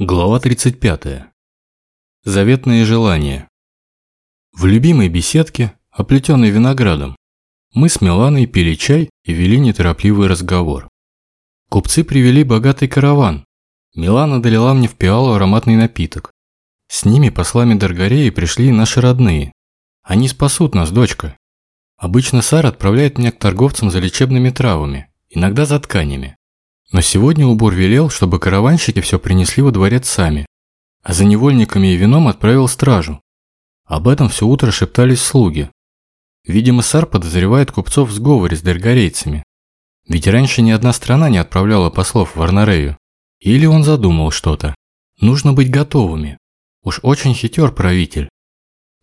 Глава 35. Заветные желания. В любимой беседке, оплетенной виноградом, мы с Миланой пили чай и вели неторопливый разговор. Купцы привели богатый караван. Милана долила мне в пиалу ароматный напиток. С ними послами Даргареи пришли наши родные. Они спасут нас, дочка. Обычно Сар отправляет меня к торговцам за лечебными травами, иногда за тканями. Но сегодня убор велел, чтобы караванщики все принесли во дворец сами, а за невольниками и вином отправил стражу. Об этом все утро шептались слуги. Видимо, Сар подозревает купцов в сговоре с дергарейцами. Ведь раньше ни одна страна не отправляла послов в Арнарею. Или он задумал что-то. Нужно быть готовыми. Уж очень хитер правитель.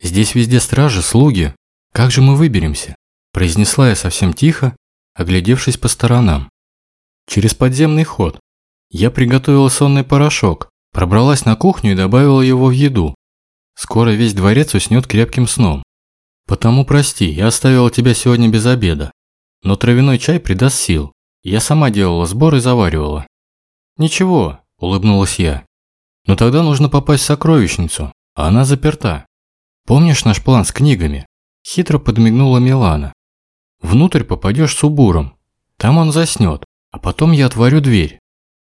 Здесь везде стражи, слуги. Как же мы выберемся? Произнесла я совсем тихо, оглядевшись по сторонам. Через подземный ход. Я приготовила сонный порошок, пробралась на кухню и добавила его в еду. Скоро весь дворец уснет крепким сном. Потому прости, я оставила тебя сегодня без обеда. Но травяной чай придаст сил. Я сама делала сбор и заваривала. Ничего, улыбнулась я. Но тогда нужно попасть в сокровищницу, а она заперта. Помнишь наш план с книгами? Хитро подмигнула Милана. Внутрь попадешь с убуром. Там он заснет, а потом я отворю дверь.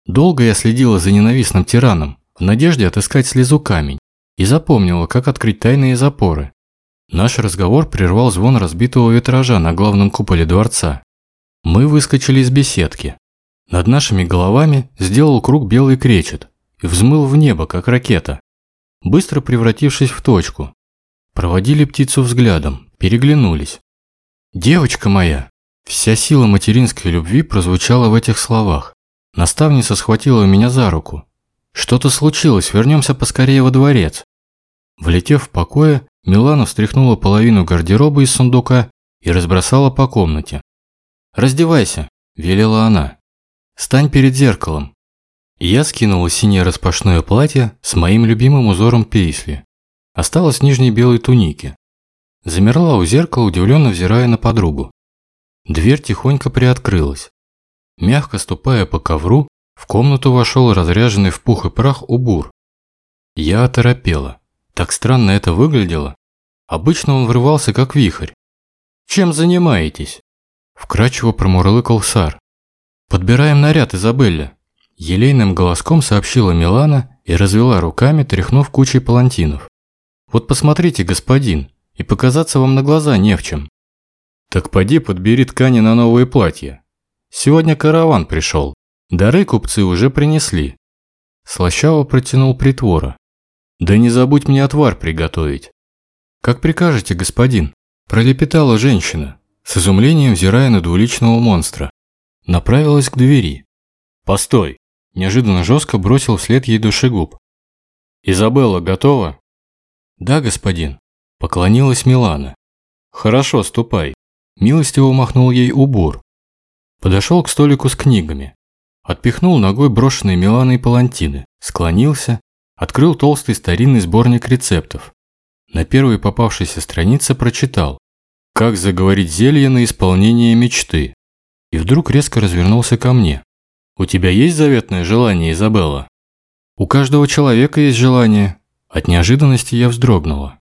Долго я следила за ненавистным тираном, в надежде отыскать слезу камень, и запомнила, как открыть тайные запоры. Наш разговор прервал звон разбитого витража на главном куполе дворца. Мы выскочили из беседки. Над нашими головами сделал круг белый кречет и взмыл в небо, как ракета, быстро превратившись в точку. Проводили птицу взглядом, переглянулись. «Девочка моя!» Вся сила материнской любви прозвучала в этих словах. Наставница схватила меня за руку. «Что-то случилось, вернемся поскорее во дворец». Влетев в покое, Милана встряхнула половину гардероба из сундука и разбросала по комнате. «Раздевайся», – велела она. «Стань перед зеркалом». Я скинула синее распашное платье с моим любимым узором пейсли. Осталась в нижней белой тунике. Замерла у зеркала, удивленно взирая на подругу. Дверь тихонько приоткрылась. Мягко ступая по ковру, в комнату вошел разряженный в пух и прах убур. Я оторопела. Так странно это выглядело. Обычно он врывался как вихрь. «Чем занимаетесь?» Вкрадчиво промурлыкал Сар. «Подбираем наряд, Изабелля», – елейным голоском сообщила Милана и развела руками, тряхнув кучей палантинов. «Вот посмотрите, господин, и показаться вам на глаза не в чем. Так поди подбери ткани на новые платья. Сегодня караван пришел. Дары купцы уже принесли. Слащаво протянул притвора. Да не забудь мне отвар приготовить. Как прикажете, господин, пролепетала женщина, с изумлением взирая на двуличного монстра. Направилась к двери. Постой, неожиданно жестко бросил вслед ей душегуб. Изабелла готова? Да, господин, поклонилась Милана. Хорошо, ступай. Милостиво махнул ей убор. Подошел к столику с книгами. Отпихнул ногой брошенные Миланой палантины, склонился, открыл толстый старинный сборник рецептов. На первой попавшейся странице прочитал «Как заговорить зелье на исполнение мечты». И вдруг резко развернулся ко мне. «У тебя есть заветное желание, Изабелла?» «У каждого человека есть желание». От неожиданности я вздрогнула.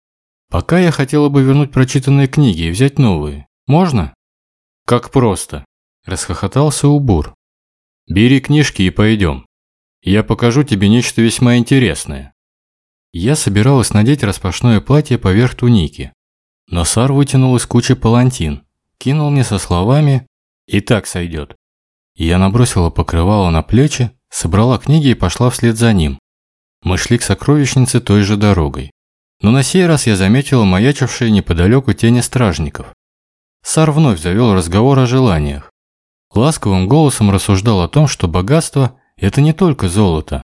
Пока я хотела бы вернуть прочитанные книги и взять новые. Можно? Как просто. Расхохотался Убур. Бери книжки и пойдем. Я покажу тебе нечто весьма интересное. Я собиралась надеть распашное платье поверх туники. Но Сар вытянул из кучи палантин, кинул мне со словами «И так сойдет». Я набросила покрывало на плечи, собрала книги и пошла вслед за ним. Мы шли к сокровищнице той же дорогой. Но на сей раз я заметила маячившие неподалеку тени стражников. Сар вновь завел разговор о желаниях. Ласковым голосом рассуждал о том, что богатство – это не только золото,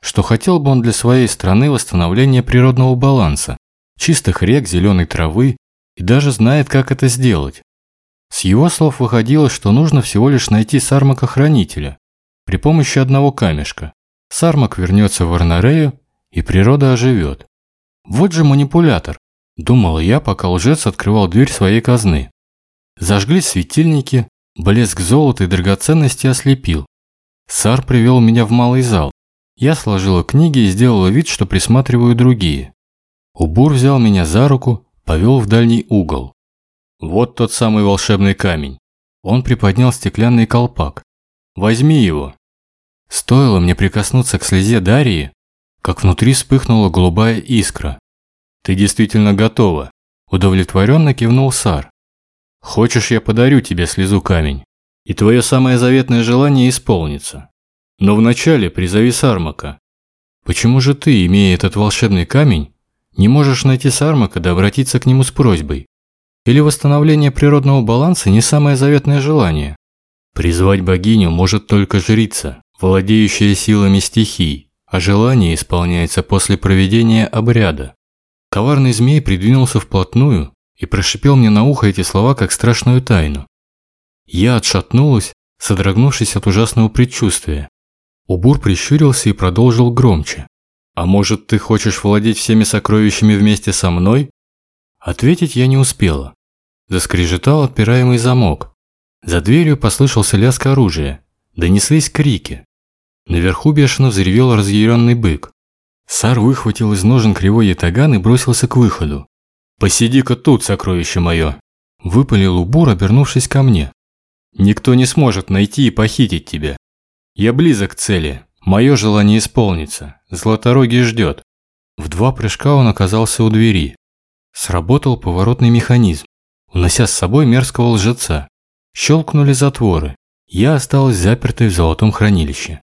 что хотел бы он для своей страны восстановления природного баланса, чистых рек, зеленой травы и даже знает, как это сделать. С его слов выходило, что нужно всего лишь найти сармака-хранителя при помощи одного камешка. Сармак вернется в Арнарею, и природа оживет. Вот же манипулятор, думал я, пока лжец открывал дверь своей казны. Зажгли светильники, блеск золота и драгоценности ослепил. Сар привел меня в малый зал. Я сложила книги и сделала вид, что присматриваю другие. Убур взял меня за руку, повел в дальний угол. Вот тот самый волшебный камень. Он приподнял стеклянный колпак. Возьми его. Стоило мне прикоснуться к слезе Дарьи, как внутри вспыхнула голубая искра. Ты действительно готова. Удовлетворенно кивнул Сар. Хочешь, я подарю тебе слезу камень, и твое самое заветное желание исполнится. Но вначале призови Сармака. Почему же ты, имея этот волшебный камень, не можешь найти Сармака да обратиться к нему с просьбой? Или восстановление природного баланса не самое заветное желание? Призвать богиню может только жрица, владеющая силами стихий, а желание исполняется после проведения обряда. Коварный змей придвинулся вплотную и прошипел мне на ухо эти слова как страшную тайну. Я отшатнулась, содрогнувшись от ужасного предчувствия. Убур прищурился и продолжил громче. «А может, ты хочешь владеть всеми сокровищами вместе со мной?» Ответить я не успела. Заскрежетал отпираемый замок. За дверью послышался лязг оружия. Донеслись крики. Наверху бешено взревел разъяренный бык. Сар выхватил из ножен кривой ятаган и бросился к выходу. «Посиди-ка тут, сокровище мое!» Выпалил Убур, обернувшись ко мне. «Никто не сможет найти и похитить тебя. Я близок к цели. Мое желание исполнится. Златорогий ждет». В два прыжка он оказался у двери. Сработал поворотный механизм, унося с собой мерзкого лжеца. Щелкнули затворы. Я осталась запертой в золотом хранилище.